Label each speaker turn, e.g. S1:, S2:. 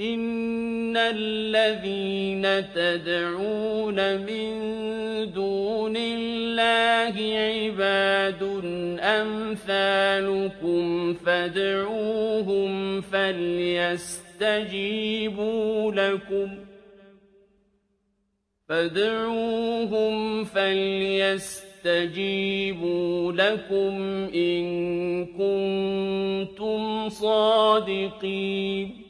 S1: إِنَّ الَّذِينَ تَدْعُونَ مِن دُونِ اللَّهِ عِبَادٌ أَمْثَالُكُمْ فَادْعُوهُمْ فَلْيَسْتَجِيبُوا لَكُمْ إِن كُنتُمْ صَادِقِينَ